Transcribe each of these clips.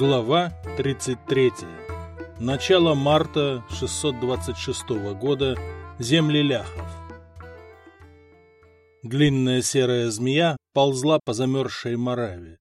Глава 33. Начало марта 626 года. Земли ляхов. Длинная серая змея ползла по замерзшей Мораве.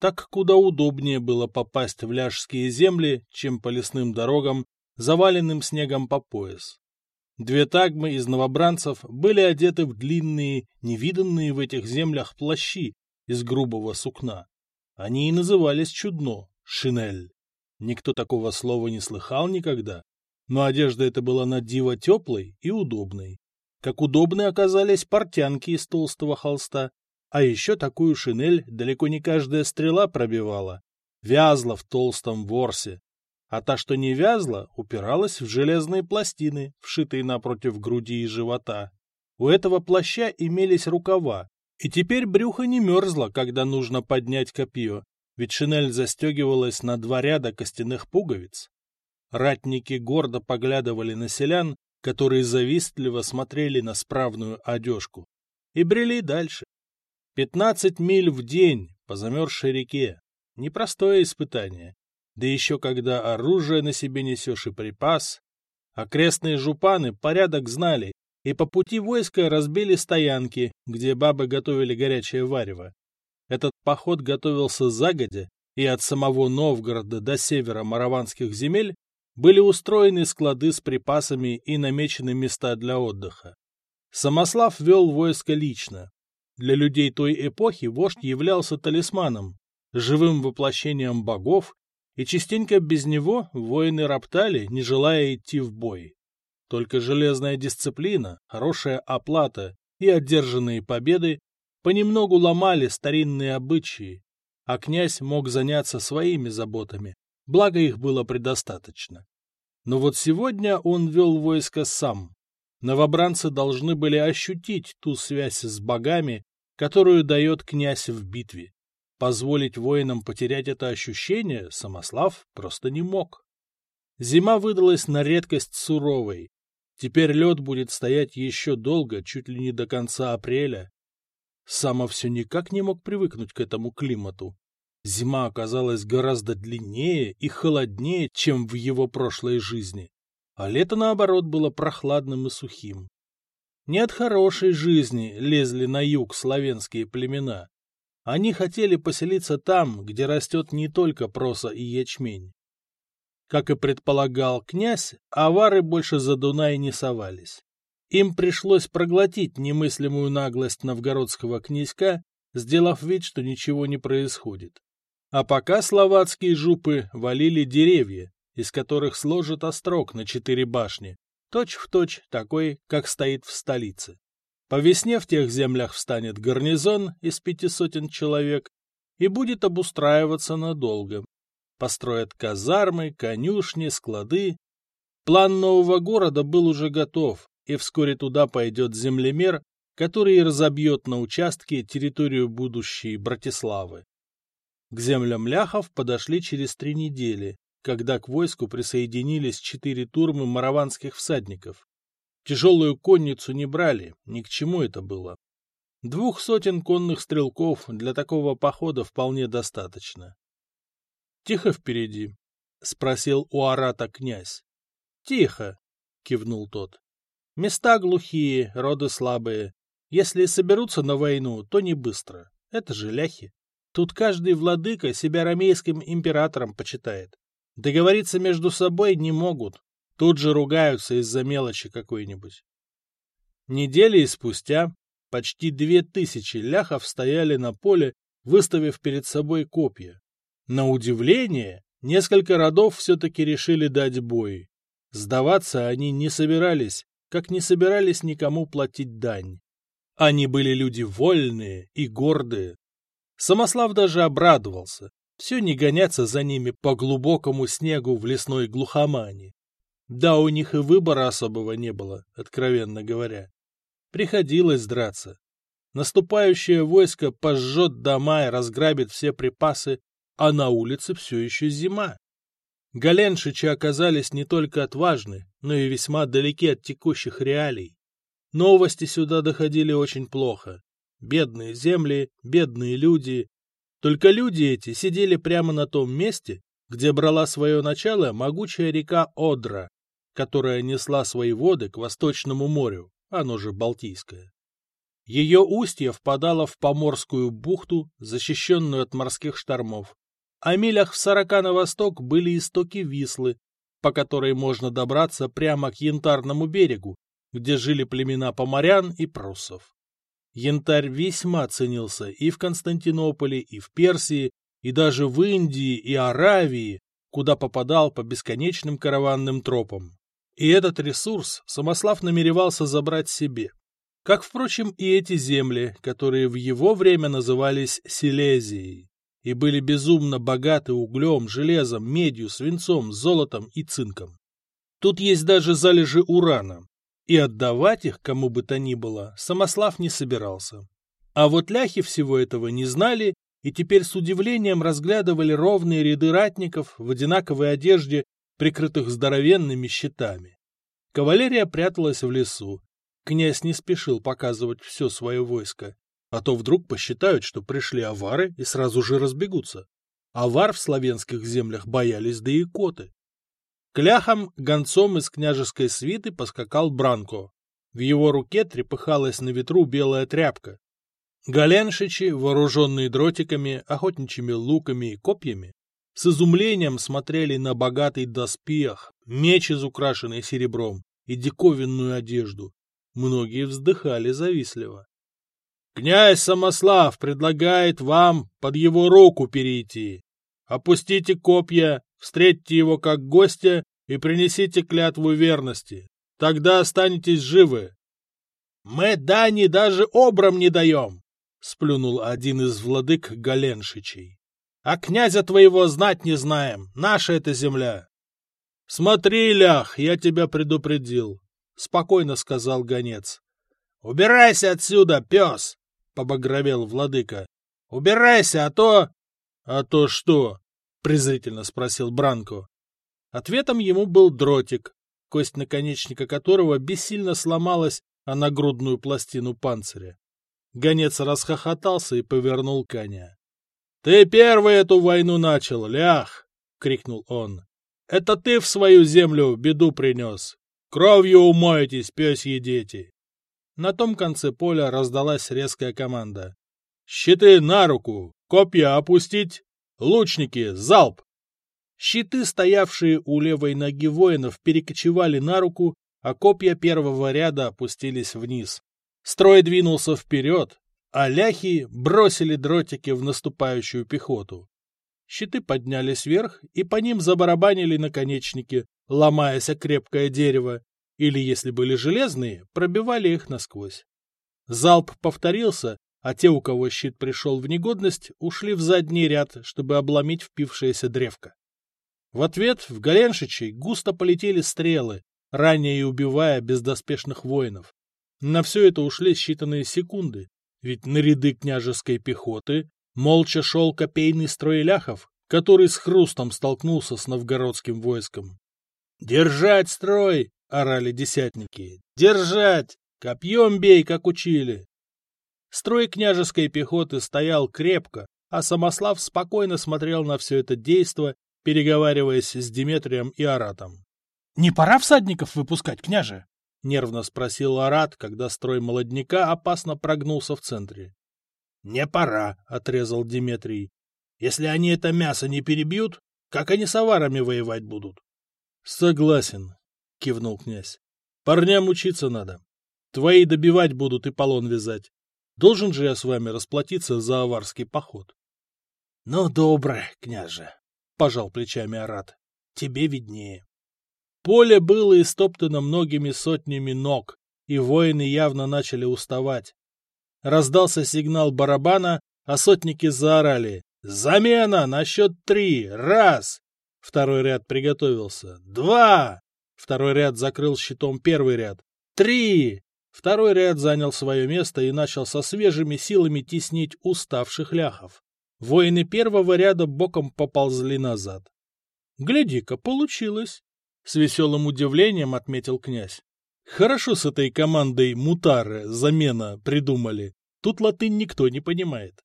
Так куда удобнее было попасть в ляжские земли, чем по лесным дорогам, заваленным снегом по пояс. Две тагмы из новобранцев были одеты в длинные, невиданные в этих землях плащи из грубого сукна. Они и назывались чудно — шинель. Никто такого слова не слыхал никогда, но одежда эта была на диво теплой и удобной. Как удобны оказались портянки из толстого холста, а еще такую шинель далеко не каждая стрела пробивала, вязла в толстом ворсе, а та, что не вязла, упиралась в железные пластины, вшитые напротив груди и живота. У этого плаща имелись рукава, и теперь брюхо не мерзло, когда нужно поднять копье, ведь шинель застегивалась на два ряда костяных пуговиц. Ратники гордо поглядывали на селян, которые завистливо смотрели на справную одежку, и брели дальше. Пятнадцать миль в день по замерзшей реке. Непростое испытание да еще когда оружие на себе несешь и припас. Окрестные жупаны порядок знали, и по пути войска разбили стоянки, где бабы готовили горячее варево. Этот поход готовился загодя, и от самого Новгорода до севера Мараванских земель были устроены склады с припасами и намечены места для отдыха. Самослав вел войско лично. Для людей той эпохи вождь являлся талисманом, живым воплощением богов и частенько без него воины роптали, не желая идти в бой. Только железная дисциплина, хорошая оплата и одержанные победы понемногу ломали старинные обычаи, а князь мог заняться своими заботами, благо их было предостаточно. Но вот сегодня он вел войско сам. Новобранцы должны были ощутить ту связь с богами, которую дает князь в битве. Позволить воинам потерять это ощущение Самослав просто не мог. Зима выдалась на редкость суровой. Теперь лед будет стоять еще долго, чуть ли не до конца апреля. Сама все никак не мог привыкнуть к этому климату. Зима оказалась гораздо длиннее и холоднее, чем в его прошлой жизни, а лето, наоборот, было прохладным и сухим. Не от хорошей жизни лезли на юг славянские племена, они хотели поселиться там, где растет не только проса и ячмень. Как и предполагал князь, авары больше за Дунай не совались. Им пришлось проглотить немыслимую наглость новгородского князька, сделав вид, что ничего не происходит. А пока словацкие жупы валили деревья, из которых сложат острог на четыре башни, точь-в-точь точь такой, как стоит в столице. По весне в тех землях встанет гарнизон из пяти сотен человек и будет обустраиваться надолго. Построят казармы, конюшни, склады. План нового города был уже готов, и вскоре туда пойдет землемер, который разобьет на участке территорию будущей Братиславы. К землям ляхов подошли через три недели, когда к войску присоединились четыре турмы мараванских всадников. Тяжелую конницу не брали, ни к чему это было. Двух сотен конных стрелков для такого похода вполне достаточно. — Тихо впереди? — спросил у Арата князь. — Тихо, — кивнул тот. — Места глухие, роды слабые. Если соберутся на войну, то не быстро. Это же ляхи. Тут каждый владыка себя ромейским императором почитает. Договориться между собой не могут, Тут же ругаются из-за мелочи какой-нибудь. Недели спустя почти две тысячи ляхов стояли на поле, выставив перед собой копья. На удивление, несколько родов все-таки решили дать бой. Сдаваться они не собирались, как не собирались никому платить дань. Они были люди вольные и гордые. Самослав даже обрадовался. Все не гоняться за ними по глубокому снегу в лесной глухомане. Да, у них и выбора особого не было, откровенно говоря. Приходилось драться. Наступающее войско пожжет дома и разграбит все припасы, а на улице все еще зима. Галеншичи оказались не только отважны, но и весьма далеки от текущих реалий. Новости сюда доходили очень плохо. Бедные земли, бедные люди. Только люди эти сидели прямо на том месте, где брала свое начало могучая река Одра, которая несла свои воды к Восточному морю, оно же Балтийское. Ее устье впадало в Поморскую бухту, защищенную от морских штормов, а милях в сорока на восток были истоки Вислы, по которой можно добраться прямо к Янтарному берегу, где жили племена поморян и пруссов. Янтарь весьма ценился и в Константинополе, и в Персии, и даже в Индии и Аравии, куда попадал по бесконечным караванным тропам. И этот ресурс Самослав намеревался забрать себе. Как, впрочем, и эти земли, которые в его время назывались Силезией, и были безумно богаты углем, железом, медью, свинцом, золотом и цинком. Тут есть даже залежи урана, и отдавать их кому бы то ни было Самослав не собирался. А вот ляхи всего этого не знали и теперь с удивлением разглядывали ровные ряды ратников в одинаковой одежде, прикрытых здоровенными щитами. Кавалерия пряталась в лесу. Князь не спешил показывать все свое войско, а то вдруг посчитают, что пришли авары и сразу же разбегутся. Авар в славянских землях боялись да и коты. К ляхам гонцом из княжеской свиты поскакал Бранко. В его руке трепыхалась на ветру белая тряпка. Галеншичи, вооруженные дротиками, охотничьими луками и копьями, с изумлением смотрели на богатый доспех, меч, изукрашенный серебром, и диковинную одежду. Многие вздыхали завистливо. «Князь Самослав предлагает вам под его руку перейти. Опустите копья, встретьте его как гостя и принесите клятву верности. Тогда останетесь живы». «Мы дани даже обрам не даем!» — сплюнул один из владык Галеншичей. — А князя твоего знать не знаем, наша это земля. — Смотри, лях, я тебя предупредил, — спокойно сказал гонец. — Убирайся отсюда, пес! — побагровел владыка. — Убирайся, а то... — А то что? — презрительно спросил Бранко. Ответом ему был дротик, кость наконечника которого бессильно сломалась о нагрудную пластину панциря. Гонец расхохотался и повернул коня. — Ты первый эту войну начал, лях! — крикнул он. — Это ты в свою землю беду принес. Кровью умоетесь, пёсьи дети! На том конце поля раздалась резкая команда. — Щиты на руку! Копья опустить! Лучники, залп! Щиты, стоявшие у левой ноги воинов, перекочевали на руку, а копья первого ряда опустились вниз. Строй двинулся вперед, а ляхи бросили дротики в наступающую пехоту. Щиты поднялись вверх, и по ним забарабанили наконечники, ломаясь о крепкое дерево, или, если были железные, пробивали их насквозь. Залп повторился, а те, у кого щит пришел в негодность, ушли в задний ряд, чтобы обломить впившееся древко. В ответ в Галеншичей густо полетели стрелы, ранее убивая бездоспешных воинов. На все это ушли считанные секунды, ведь на ряды княжеской пехоты молча шел копейный строй ляхов, который с хрустом столкнулся с новгородским войском. «Держать строй!» — орали десятники. «Держать! Копьем бей, как учили!» Строй княжеской пехоты стоял крепко, а Самослав спокойно смотрел на все это действо, переговариваясь с Диметрием и Аратом. — Не пора всадников выпускать, княже? — нервно спросил Арат, когда строй молодняка опасно прогнулся в центре. — Не пора, — отрезал Диметрий. — Если они это мясо не перебьют, как они с аварами воевать будут? — Согласен, — кивнул князь. — Парням учиться надо. Твои добивать будут и полон вязать. Должен же я с вами расплатиться за аварский поход. — Ну, доброе, княже, — пожал плечами Арат. — Тебе виднее. Поле было истоптано многими сотнями ног, и воины явно начали уставать. Раздался сигнал барабана, а сотники заорали «Замена! На счет три! Раз!» Второй ряд приготовился. «Два!» Второй ряд закрыл щитом первый ряд. «Три!» Второй ряд занял свое место и начал со свежими силами теснить уставших ляхов. Воины первого ряда боком поползли назад. «Гляди-ка, получилось!» С веселым удивлением отметил князь. Хорошо с этой командой мутары, замена, придумали. Тут латынь никто не понимает.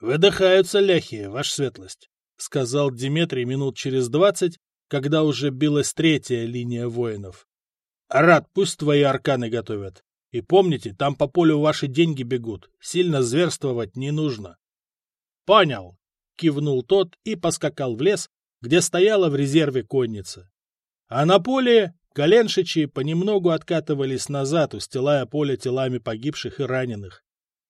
Выдыхаются ляхи, ваша светлость. — сказал Диметрий минут через двадцать, когда уже билась третья линия воинов. — Арат, пусть твои арканы готовят. И помните, там по полю ваши деньги бегут. Сильно зверствовать не нужно. — Понял, — кивнул тот и поскакал в лес, где стояла в резерве конница. А на поле Коленшичи понемногу откатывались назад, устилая поле телами погибших и раненых.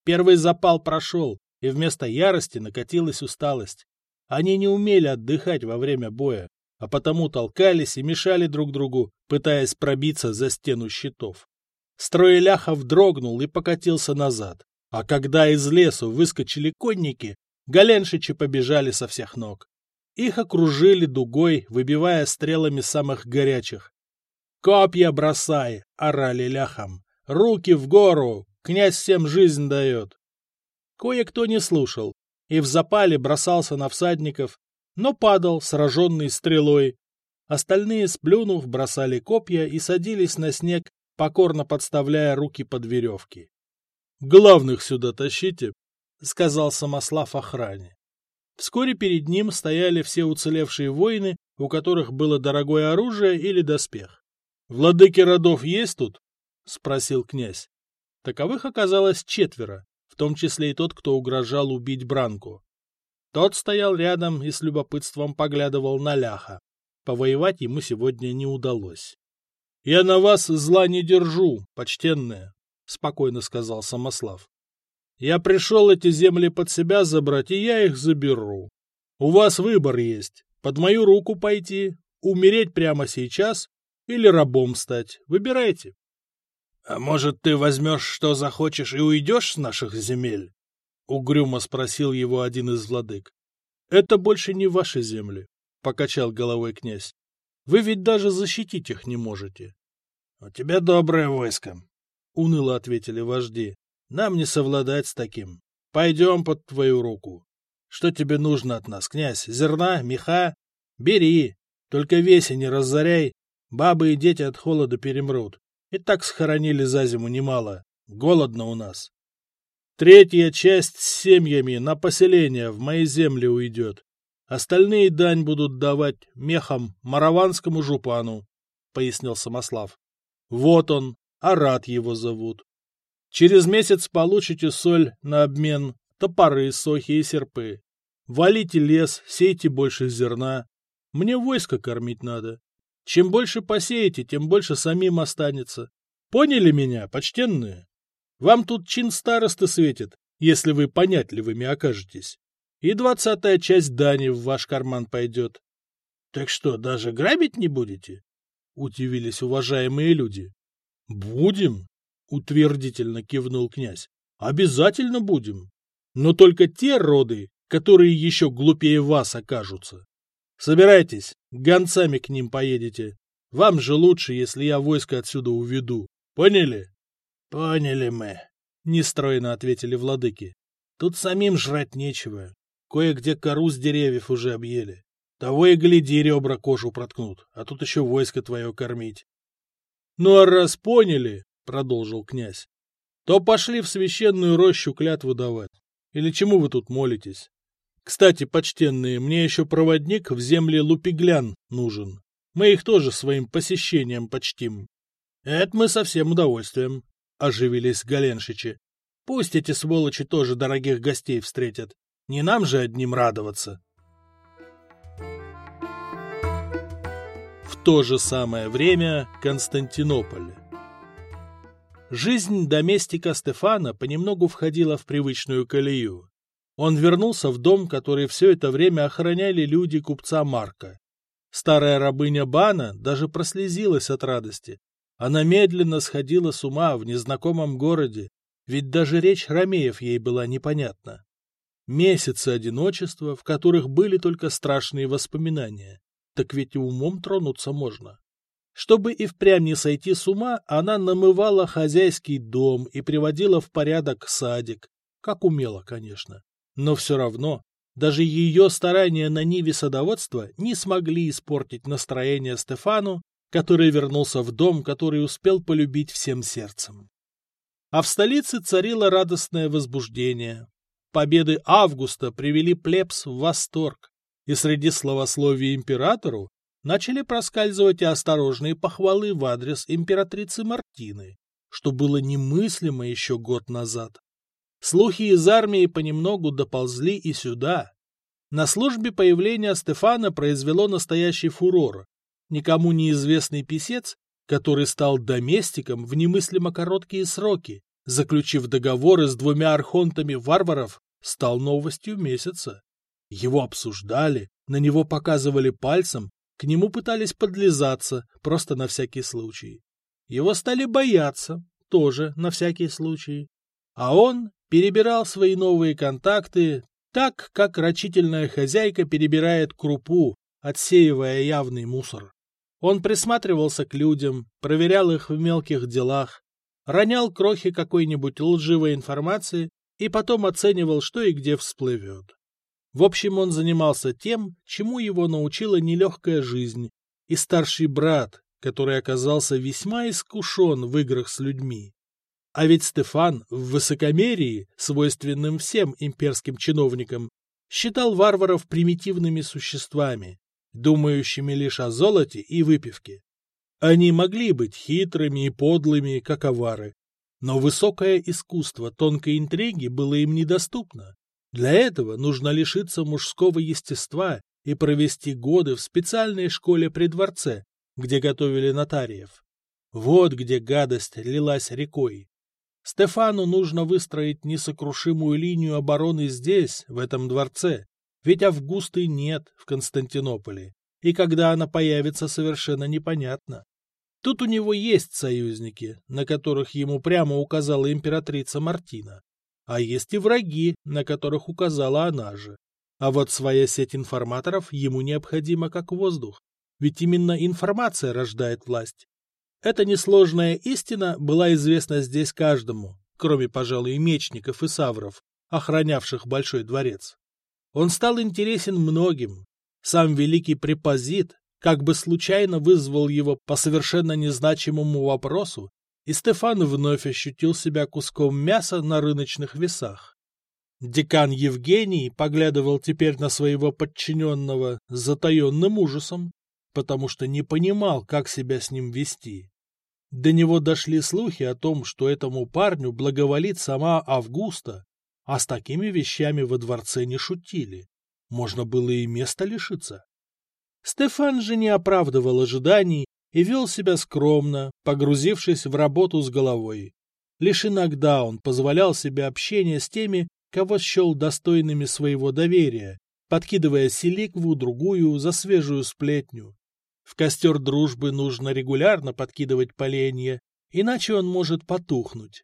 Первый запал прошел, и вместо ярости накатилась усталость. Они не умели отдыхать во время боя, а потому толкались и мешали друг другу, пытаясь пробиться за стену щитов. Строй ляхов дрогнул и покатился назад, а когда из лесу выскочили конники, голеншичи побежали со всех ног. Их окружили дугой, выбивая стрелами самых горячих. «Копья бросай!» — орали ляхам. «Руки в гору! Князь всем жизнь дает!» Кое-кто не слушал и в запале бросался на всадников, но падал, сраженный стрелой. Остальные, сплюнув, бросали копья и садились на снег, покорно подставляя руки под веревки. — Главных сюда тащите, — сказал Самослав охране. Вскоре перед ним стояли все уцелевшие воины, у которых было дорогое оружие или доспех. «Владыки родов есть тут?» — спросил князь. Таковых оказалось четверо, в том числе и тот, кто угрожал убить Бранку. Тот стоял рядом и с любопытством поглядывал на Ляха. Повоевать ему сегодня не удалось. — Я на вас зла не держу, почтенная, — спокойно сказал Самослав. — Я пришел эти земли под себя забрать, и я их заберу. У вас выбор есть — под мою руку пойти, умереть прямо сейчас или рабом стать. Выбирайте. — А может, ты возьмешь, что захочешь, и уйдешь с наших земель? — угрюмо спросил его один из владык. — Это больше не ваши земли, — покачал головой князь. — Вы ведь даже защитить их не можете. — У тебя доброе войско, — уныло ответили вожди. — Нам не совладать с таким. Пойдем под твою руку. Что тебе нужно от нас, князь? Зерна, меха? Бери. Только веси не разоряй, Бабы и дети от холода перемрут. И так схоронили за зиму немало. Голодно у нас. Третья часть с семьями на поселение в мои земли уйдет. Остальные дань будут давать мехам мараванскому жупану, — пояснил Самослав. Вот он, Арат его зовут. Через месяц получите соль на обмен, топоры, сохи и серпы. Валите лес, сейте больше зерна. Мне войско кормить надо. Чем больше посеете, тем больше самим останется. Поняли меня, почтенные? Вам тут чин старосты светит, если вы понятливыми окажетесь. И двадцатая часть дани в ваш карман пойдет. Так что, даже грабить не будете? Удивились уважаемые люди. Будем, утвердительно кивнул князь. Обязательно будем. Но только те роды, которые еще глупее вас окажутся. Собирайтесь, гонцами к ним поедете. Вам же лучше, если я войско отсюда уведу. Поняли? — Поняли мы, — нестройно ответили владыки. — Тут самим жрать нечего. Кое-где кору с деревьев уже объели. Того и гляди, ребра кожу проткнут, а тут еще войско твое кормить. — Ну а раз поняли, — продолжил князь, — то пошли в священную рощу клятву давать. Или чему вы тут молитесь? Кстати, почтенные, мне еще проводник в земле Лупиглян нужен. Мы их тоже своим посещением почтим. Это мы со всем удовольствием, — оживились Галеншичи. Пусть эти сволочи тоже дорогих гостей встретят. Не нам же одним радоваться. В то же самое время Константинополь. Жизнь доместика Стефана понемногу входила в привычную колею. Он вернулся в дом, который все это время охраняли люди купца Марка. Старая рабыня Бана даже прослезилась от радости. Она медленно сходила с ума в незнакомом городе, ведь даже речь Ромеев ей была непонятна. Месяцы одиночества, в которых были только страшные воспоминания. Так ведь и умом тронуться можно. Чтобы и впрямь не сойти с ума, она намывала хозяйский дом и приводила в порядок садик, как умела, конечно. Но все равно даже ее старания на ниве садоводства не смогли испортить настроение Стефану, который вернулся в дом, который успел полюбить всем сердцем. А в столице царило радостное возбуждение. Победы Августа привели плебс в восторг. и среди словословий императору начали проскальзывать и осторожные похвалы в адрес императрицы Мартины, что было немыслимо еще год назад. Слухи из армии понемногу доползли и сюда. На службе появление Стефана произвело настоящий фурор. Никому неизвестный писец, который стал доместиком в немыслимо короткие сроки, заключив договоры с двумя архонтами варваров, стал новостью месяца. Его обсуждали, на него показывали пальцем, к нему пытались подлизаться, просто на всякий случай. Его стали бояться, тоже на всякий случай. А он перебирал свои новые контакты так, как рачительная хозяйка перебирает крупу, отсеивая явный мусор. Он присматривался к людям, проверял их в мелких делах, ронял крохи какой-нибудь лживой информации и потом оценивал, что и где всплывет. В общем, он занимался тем, чему его научила нелегкая жизнь, и старший брат, который оказался весьма искушен в играх с людьми. А ведь Стефан в высокомерии, свойственным всем имперским чиновникам, считал варваров примитивными существами, думающими лишь о золоте и выпивке. Они могли быть хитрыми и подлыми, как авары, но высокое искусство тонкой интриги было им недоступно. Для этого нужно лишиться мужского естества и провести годы в специальной школе при дворце, где готовили нотариев. Вот где гадость лилась рекой. Стефану нужно выстроить несокрушимую линию обороны здесь, в этом дворце, ведь Августы нет в Константинополе, и когда она появится, совершенно непонятно. Тут у него есть союзники, на которых ему прямо указала императрица Мартина. А есть и враги, на которых указала она же. А вот своя сеть информаторов ему необходима как воздух, ведь именно информация рождает власть. Эта несложная истина была известна здесь каждому, кроме, пожалуй, мечников и савров, охранявших Большой дворец. Он стал интересен многим. Сам великий препозит как бы случайно вызвал его по совершенно незначимому вопросу и Стефан вновь ощутил себя куском мяса на рыночных весах. Декан Евгений поглядывал теперь на своего подчиненного с затаенным ужасом, потому что не понимал, как себя с ним вести. До него дошли слухи о том, что этому парню благоволит сама Августа, а с такими вещами во дворце не шутили. Можно было и места лишиться. Стефан же не оправдывал ожиданий и вел себя скромно, погрузившись в работу с головой. Лишь иногда он позволял себе общение с теми, кого счел достойными своего доверия, подкидывая селикву другую за свежую сплетню. В костер дружбы нужно регулярно подкидывать поленья, иначе он может потухнуть.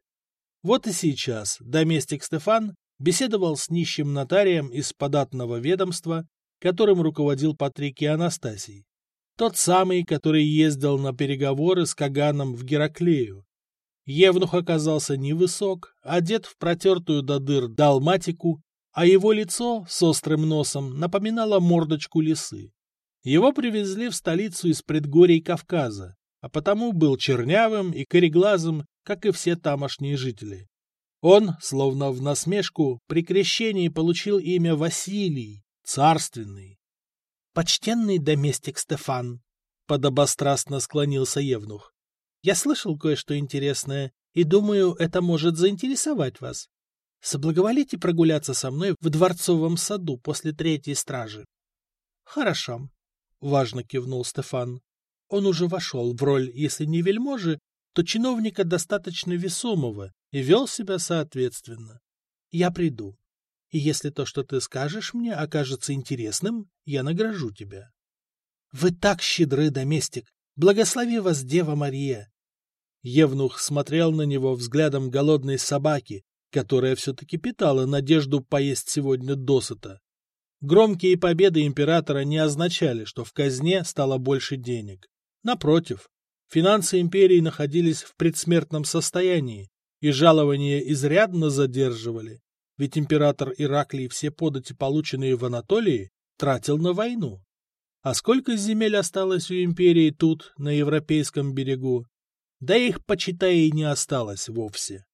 Вот и сейчас доместик Стефан беседовал с нищим нотарием из податного ведомства, которым руководил Патрикий Анастасий. Тот самый, который ездил на переговоры с Каганом в Гераклею. Евнух оказался невысок, одет в протертую до дыр далматику, а его лицо с острым носом напоминало мордочку лисы. Его привезли в столицу из предгорий Кавказа, а потому был чернявым и кореглазым, как и все тамошние жители. Он, словно в насмешку, при крещении получил имя Василий, царственный. «Почтенный доместик Стефан», — подобострастно склонился Евнух. «Я слышал кое-что интересное, и думаю, это может заинтересовать вас. Соблаговолите прогуляться со мной в дворцовом саду после третьей стражи». «Хорошо», — важно кивнул Стефан. Он уже вошел в роль, если не вельможи, то чиновника достаточно весомого и вел себя соответственно. «Я приду». И если то, что ты скажешь мне, окажется интересным, я награжу тебя. Вы так щедры, доместик! Благослови вас, Дева Мария! Евнух смотрел на него взглядом голодной собаки, которая все-таки питала надежду поесть сегодня досыта. Громкие победы императора не означали, что в казне стало больше денег. Напротив, финансы империи находились в предсмертном состоянии, и жалования изрядно задерживали ведь император Ираклий все подати, полученные в Анатолии, тратил на войну. А сколько земель осталось у империи тут, на европейском берегу? Да их, почитай, и не осталось вовсе.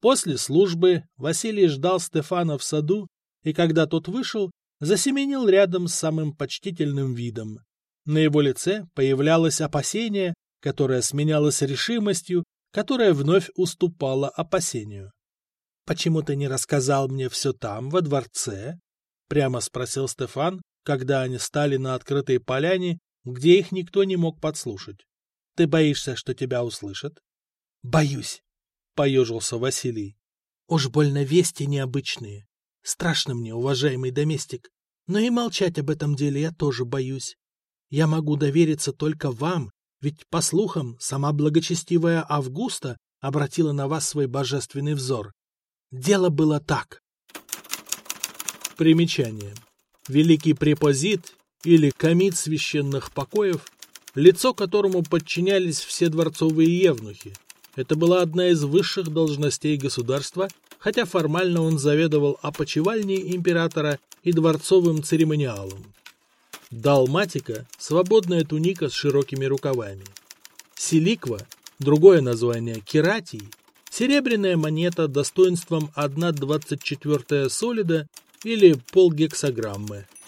После службы Василий ждал Стефана в саду, и когда тот вышел, засеменил рядом с самым почтительным видом. На его лице появлялось опасение, которое сменялось решимостью, которая вновь уступала опасению. — Почему ты не рассказал мне все там, во дворце? — прямо спросил Стефан, когда они стали на открытой поляне, где их никто не мог подслушать. — Ты боишься, что тебя услышат? — Боюсь, — поежился Василий. — Уж больно вести необычные. Страшно мне, уважаемый доместик, но и молчать об этом деле я тоже боюсь. Я могу довериться только вам ведь, по слухам, сама благочестивая Августа обратила на вас свой божественный взор. Дело было так. Примечание. Великий препозит или комит священных покоев, лицо которому подчинялись все дворцовые евнухи. Это была одна из высших должностей государства, хотя формально он заведовал опочивальней императора и дворцовым церемониалом. Далматика – свободная туника с широкими рукавами. Силиква – другое название кератий – серебряная монета достоинством 1,24 солида или полгексограммы –